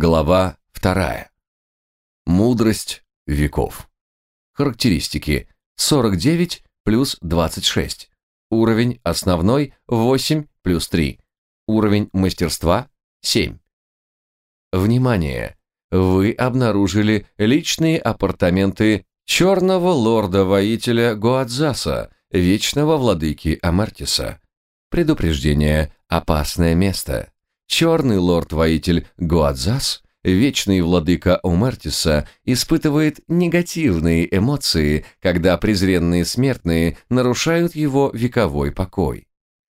Глава вторая. Мудрость веков. Характеристики. 49 плюс 26. Уровень основной 8 плюс 3. Уровень мастерства 7. Внимание! Вы обнаружили личные апартаменты черного лорда-воителя Гуадзаса, вечного владыки Амартиса. Предупреждение «Опасное место». Черный лорд-воитель Гуадзас, вечный владыка Омартиса, испытывает негативные эмоции, когда презренные смертные нарушают его вековой покой.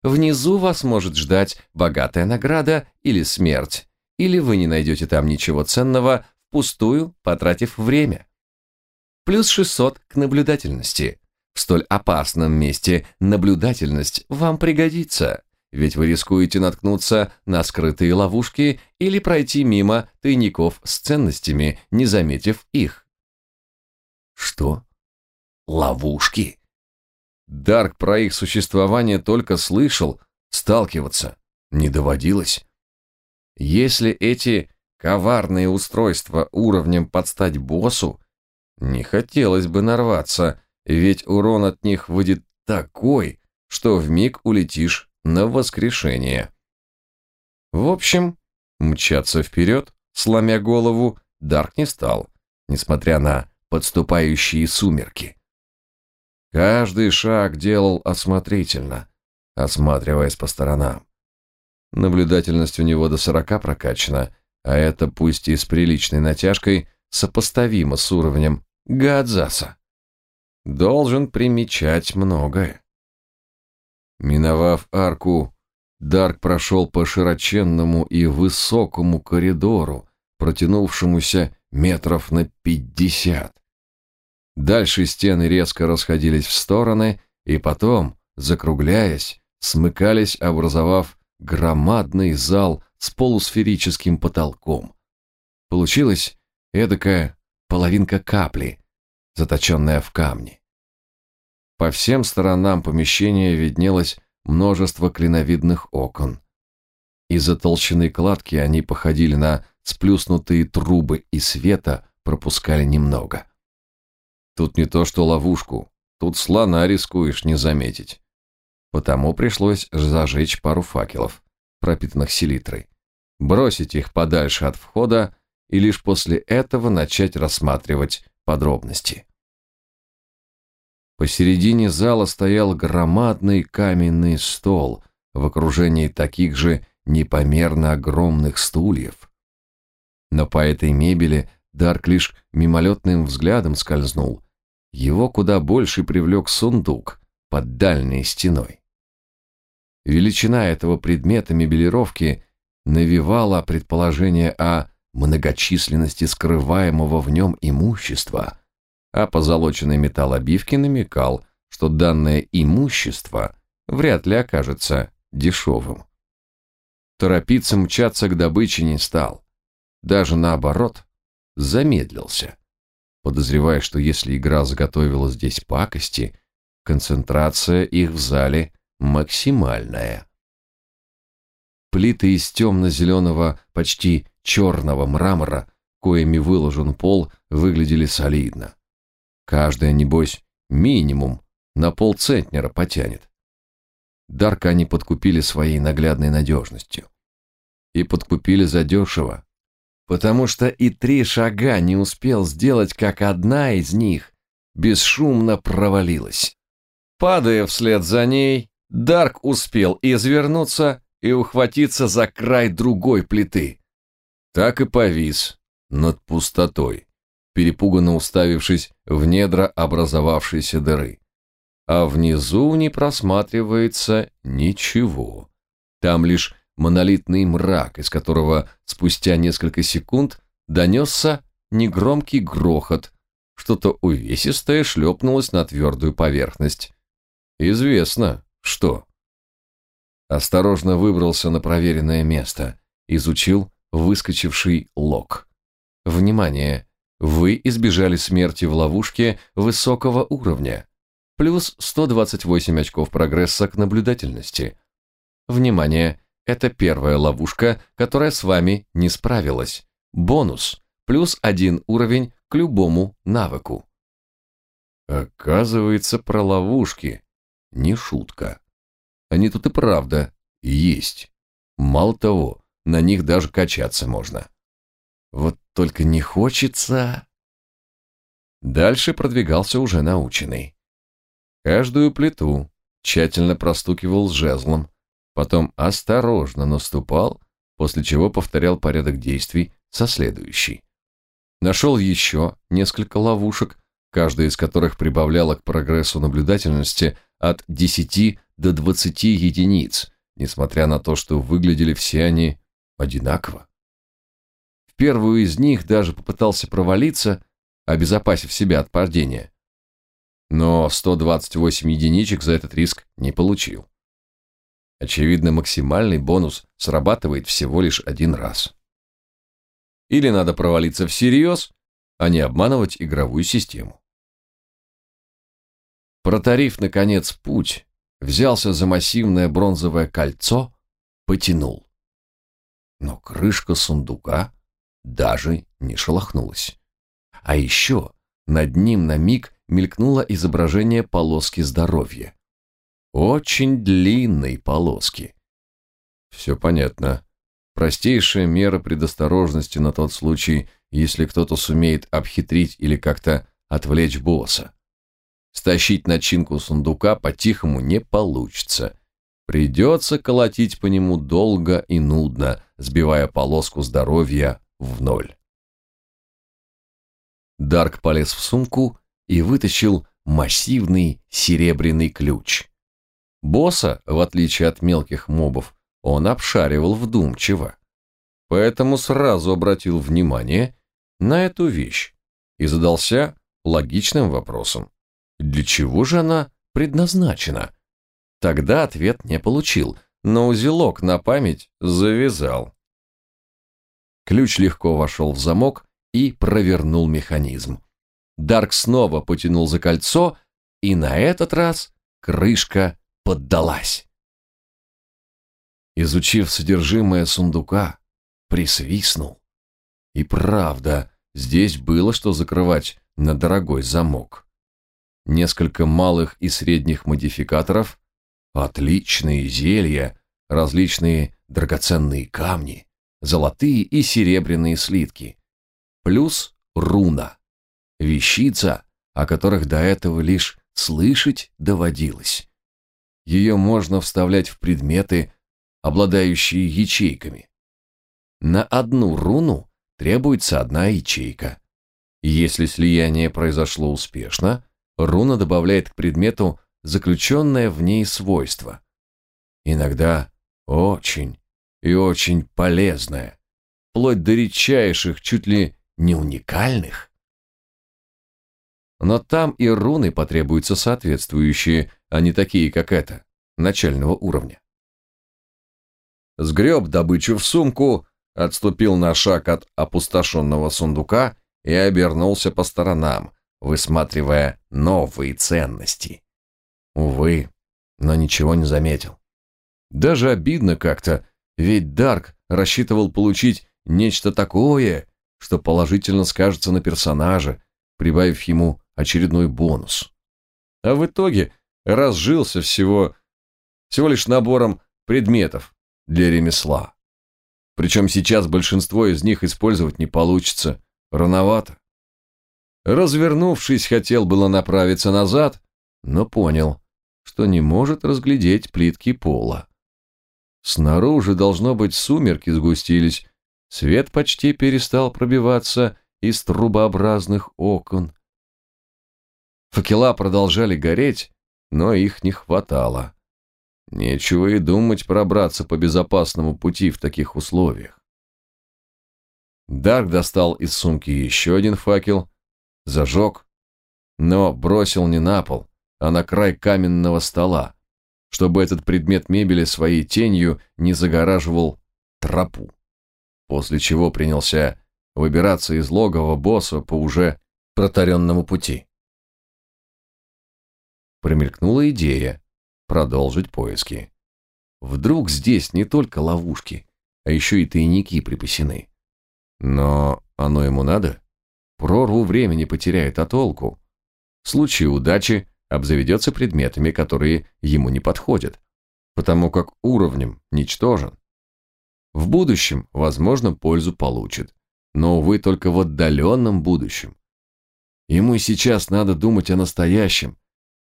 Внизу вас может ждать богатая награда или смерть, или вы не найдете там ничего ценного, впустую потратив время. Плюс 600 к наблюдательности. В столь опасном месте наблюдательность вам пригодится ведь вы рискуете наткнуться на скрытые ловушки или пройти мимо тайников с ценностями, не заметив их. Что? Ловушки? Дарк про их существование только слышал, сталкиваться не доводилось. Если эти коварные устройства уровнем подстать боссу, не хотелось бы нарваться, ведь урон от них выйдет такой, что вмиг улетишь на воскрешение. В общем, мчаться вперед, сломя голову, Дарк не стал, несмотря на подступающие сумерки. Каждый шаг делал осмотрительно, осматриваясь по сторонам. Наблюдательность у него до сорока прокачана, а это пусть и с приличной натяжкой сопоставимо с уровнем Гадзаса. Должен примечать многое. Миновав арку, Дарк прошел по широченному и высокому коридору, протянувшемуся метров на пятьдесят. Дальше стены резко расходились в стороны и потом, закругляясь, смыкались, образовав громадный зал с полусферическим потолком. Получилась эдакая половинка капли, заточенная в камне. По всем сторонам помещения виднелось множество клиновидных окон. Из-за толщины кладки они походили на сплюснутые трубы и света пропускали немного. Тут не то что ловушку, тут слона рискуешь не заметить. Потому пришлось зажечь пару факелов, пропитанных селитрой, бросить их подальше от входа и лишь после этого начать рассматривать подробности. Посередине зала стоял громадный каменный стол в окружении таких же непомерно огромных стульев. Но по этой мебели Дарк лишь мимолетным взглядом скользнул. Его куда больше привлек сундук под дальней стеной. Величина этого предмета мебелировки навевала предположение о многочисленности скрываемого в нем имущества – а позолоченный металл обивки намекал, что данное имущество вряд ли окажется дешевым. Торопиться мчаться к добыче не стал. Даже наоборот, замедлился. Подозревая, что если игра заготовила здесь пакости, концентрация их в зале максимальная. Плиты из темно-зеленого, почти черного мрамора, коими выложен пол, выглядели солидно. Каждая, небось, минимум на полцентнера потянет. Дарка они подкупили своей наглядной надежностью. И подкупили задешево, потому что и три шага не успел сделать, как одна из них бесшумно провалилась. Падая вслед за ней, Дарк успел извернуться и ухватиться за край другой плиты. Так и повис над пустотой перепуганно уставившись в недра образовавшейся дыры. А внизу не просматривается ничего. Там лишь монолитный мрак, из которого спустя несколько секунд донесся негромкий грохот, что-то увесистое шлепнулось на твердую поверхность. Известно, что. Осторожно выбрался на проверенное место, изучил выскочивший лог. Внимание! Вы избежали смерти в ловушке высокого уровня. Плюс 128 очков прогресса к наблюдательности. Внимание! Это первая ловушка, которая с вами не справилась. Бонус. Плюс один уровень к любому навыку. Оказывается, про ловушки не шутка. Они тут и правда есть. Мало того, на них даже качаться можно. Вот только не хочется... Дальше продвигался уже наученный. Каждую плиту тщательно простукивал жезлом, потом осторожно наступал, после чего повторял порядок действий со следующей. Нашел еще несколько ловушек, каждая из которых прибавляла к прогрессу наблюдательности от 10 до 20 единиц, несмотря на то, что выглядели все они одинаково. Первую из них даже попытался провалиться, обезопасив себя от падения. Но 128 единичек за этот риск не получил. Очевидно, максимальный бонус срабатывает всего лишь один раз. Или надо провалиться всерьез, а не обманывать игровую систему. Протарив, наконец, путь, взялся за массивное бронзовое кольцо, потянул. Но крышка сундука даже не шелохнулась. А еще над ним на миг мелькнуло изображение полоски здоровья. Очень длинной полоски. Все понятно. Простейшая мера предосторожности на тот случай, если кто-то сумеет обхитрить или как-то отвлечь босса. Стащить начинку сундука по-тихому не получится. Придется колотить по нему долго и нудно, сбивая полоску здоровья в ноль. Дарк полез в сумку и вытащил массивный серебряный ключ. Босса, в отличие от мелких мобов, он обшаривал вдумчиво. Поэтому сразу обратил внимание на эту вещь и задался логичным вопросом. Для чего же она предназначена? Тогда ответ не получил, но узелок на память завязал. Ключ легко вошел в замок и провернул механизм. Дарк снова потянул за кольцо, и на этот раз крышка поддалась. Изучив содержимое сундука, присвистнул. И правда, здесь было что закрывать на дорогой замок несколько малых и средних модификаторов, отличные зелья, различные драгоценные камни, золотые и серебряные слитки, плюс руна, вещица, о которых до этого лишь слышать доводилось. Ее можно вставлять в предметы, обладающие ячейками. На одну руну требуется одна ячейка. Если слияние произошло успешно, руна добавляет к предмету заключенное в ней свойство. Иногда очень и очень полезное, вплоть до редчайших, чуть ли не уникальных. Но там и руны потребуются соответствующие, а не такие, как эта, начального уровня. Сгреб добычу в сумку, отступил на шаг от опустошенного сундука и обернулся по сторонам, высматривая новые ценности. Увы, но ничего не заметил. Даже обидно как-то, ведь Дарк рассчитывал получить нечто такое, что положительно скажется на персонаже, прибавив ему очередной бонус. А в итоге разжился всего, всего лишь набором предметов для ремесла. Причем сейчас большинство из них использовать не получится, рановато. Развернувшись, хотел было направиться назад, но понял, что не может разглядеть плитки пола. Снаружи, должно быть, сумерки сгустились, свет почти перестал пробиваться из трубообразных окон. Факела продолжали гореть, но их не хватало. Нечего и думать пробраться по безопасному пути в таких условиях. Дарк достал из сумки еще один факел зажег, но бросил не на пол, а на край каменного стола, чтобы этот предмет мебели своей тенью не загораживал тропу. После чего принялся выбираться из логова босса по уже протаренному пути. Промелькнула идея продолжить поиски. Вдруг здесь не только ловушки, а еще и тайники припасены. Но оно ему надо? Прорву времени потеряет, а толку? В случае удачи обзаведется предметами, которые ему не подходят, потому как уровнем ничтожен. В будущем, возможно, пользу получит, но, увы, только в отдаленном будущем. Ему сейчас надо думать о настоящем,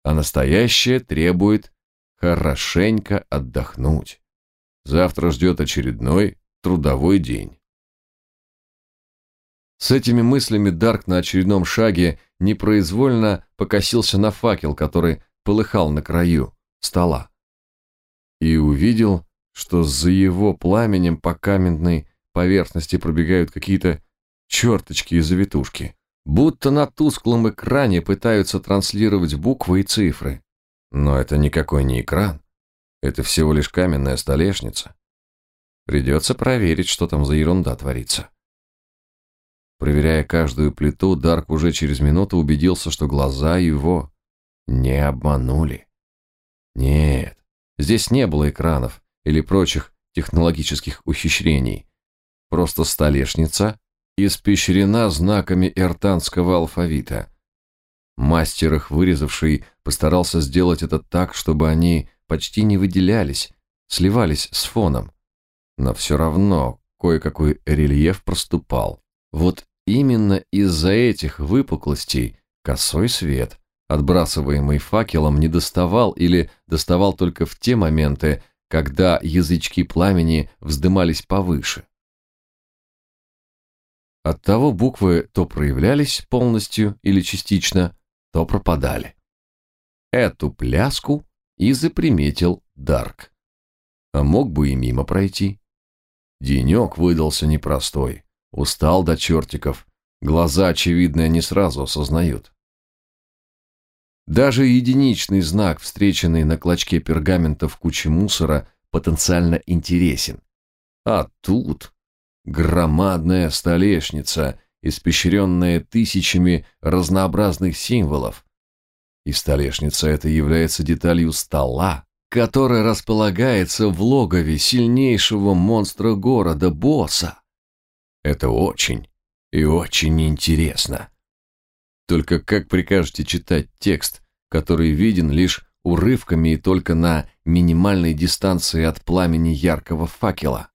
а настоящее требует хорошенько отдохнуть. Завтра ждет очередной трудовой день. С этими мыслями Дарк на очередном шаге непроизвольно покосился на факел, который полыхал на краю стола. И увидел, что за его пламенем по каменной поверхности пробегают какие-то черточки и завитушки. Будто на тусклом экране пытаются транслировать буквы и цифры. Но это никакой не экран. Это всего лишь каменная столешница. Придется проверить, что там за ерунда творится. Проверяя каждую плиту, Дарк уже через минуту убедился, что глаза его не обманули. Нет, здесь не было экранов или прочих технологических ухищрений. Просто столешница испещрена знаками эртанского алфавита. Мастер их вырезавший постарался сделать это так, чтобы они почти не выделялись, сливались с фоном. Но все равно кое-какой рельеф проступал. Вот Именно из-за этих выпуклостей косой свет, отбрасываемый факелом, не доставал или доставал только в те моменты, когда язычки пламени вздымались повыше. Оттого буквы то проявлялись полностью или частично, то пропадали. Эту пляску и заприметил Дарк. А мог бы и мимо пройти. Денек выдался непростой. Устал до чертиков. Глаза, очевидно, не сразу осознают. Даже единичный знак, встреченный на клочке пергамента в куче мусора, потенциально интересен. А тут громадная столешница, испещренная тысячами разнообразных символов. И столешница эта является деталью стола, который располагается в логове сильнейшего монстра города, босса. Это очень и очень интересно. Только как прикажете читать текст, который виден лишь урывками и только на минимальной дистанции от пламени яркого факела?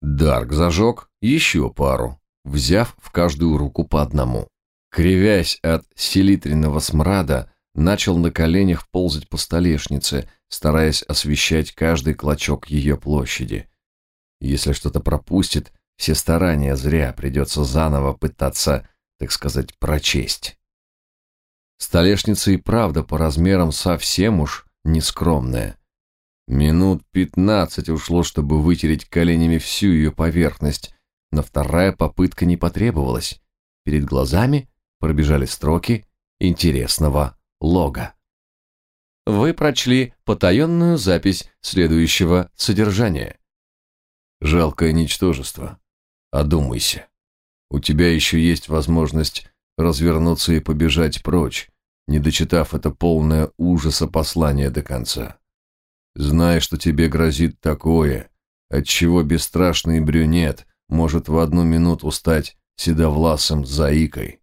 Дарк зажег еще пару, взяв в каждую руку по одному. Кривясь от селитренного смрада, начал на коленях ползать по столешнице, стараясь освещать каждый клочок ее площади. Если что-то пропустит, все старания зря, придется заново пытаться, так сказать, прочесть. Столешница и правда по размерам совсем уж нескромная. Минут пятнадцать ушло, чтобы вытереть коленями всю ее поверхность, но вторая попытка не потребовалась. Перед глазами пробежали строки интересного лога. Вы прочли потаенную запись следующего содержания. Жалкое ничтожество. Одумайся. У тебя еще есть возможность развернуться и побежать прочь, не дочитав это полное ужаса послание до конца. Зная, что тебе грозит такое, от чего бесстрашный брюнет может в одну минуту стать седовласым заикой.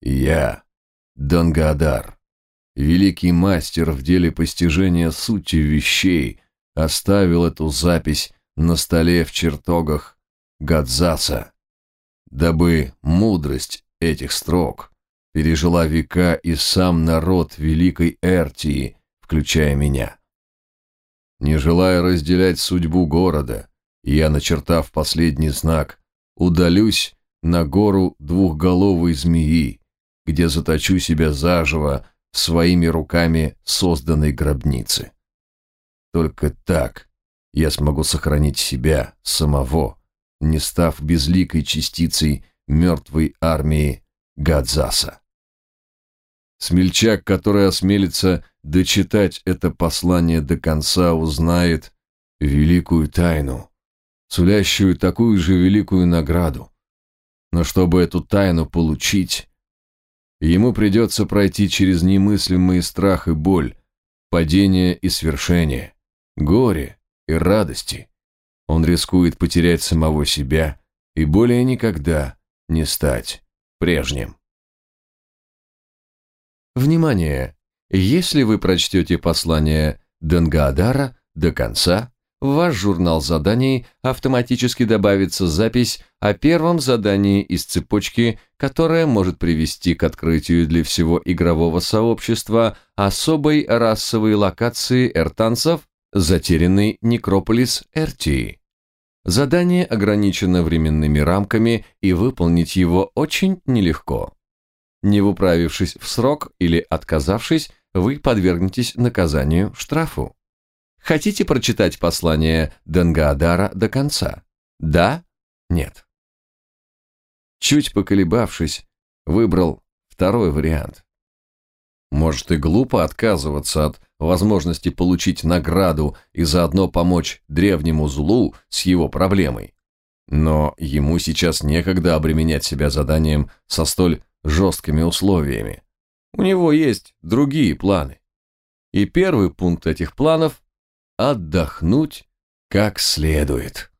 я, Дангадар, великий мастер в деле постижения сути вещей, оставил эту запись на столе в чертогах Гадзаса, дабы мудрость этих строк пережила века и сам народ Великой Эртии, включая меня. Не желая разделять судьбу города, я, начертав последний знак, удалюсь на гору двухголовой змеи, где заточу себя заживо своими руками созданной гробнице. Только так я смогу сохранить себя самого, не став безликой частицей мертвой армии Гадзаса. Смельчак, который осмелится дочитать это послание до конца, узнает великую тайну, сулящую такую же великую награду. Но чтобы эту тайну получить, ему придется пройти через немыслимый страх и боль, падение и свершение, горе и радости, он рискует потерять самого себя и более никогда не стать прежним. Внимание! Если вы прочтете послание Денгаадара до конца, в ваш журнал заданий автоматически добавится запись о первом задании из цепочки, которая может привести к открытию для всего игрового сообщества особой расовой локации эртанцев «Затерянный некрополис Эртии». Задание ограничено временными рамками, и выполнить его очень нелегко. Не управившись в срок или отказавшись, вы подвергнетесь наказанию штрафу. Хотите прочитать послание Денгаадара до конца? Да? Нет? Чуть поколебавшись, выбрал второй вариант. Может и глупо отказываться от возможности получить награду и заодно помочь древнему злу с его проблемой. Но ему сейчас некогда обременять себя заданием со столь жесткими условиями. У него есть другие планы. И первый пункт этих планов – отдохнуть как следует.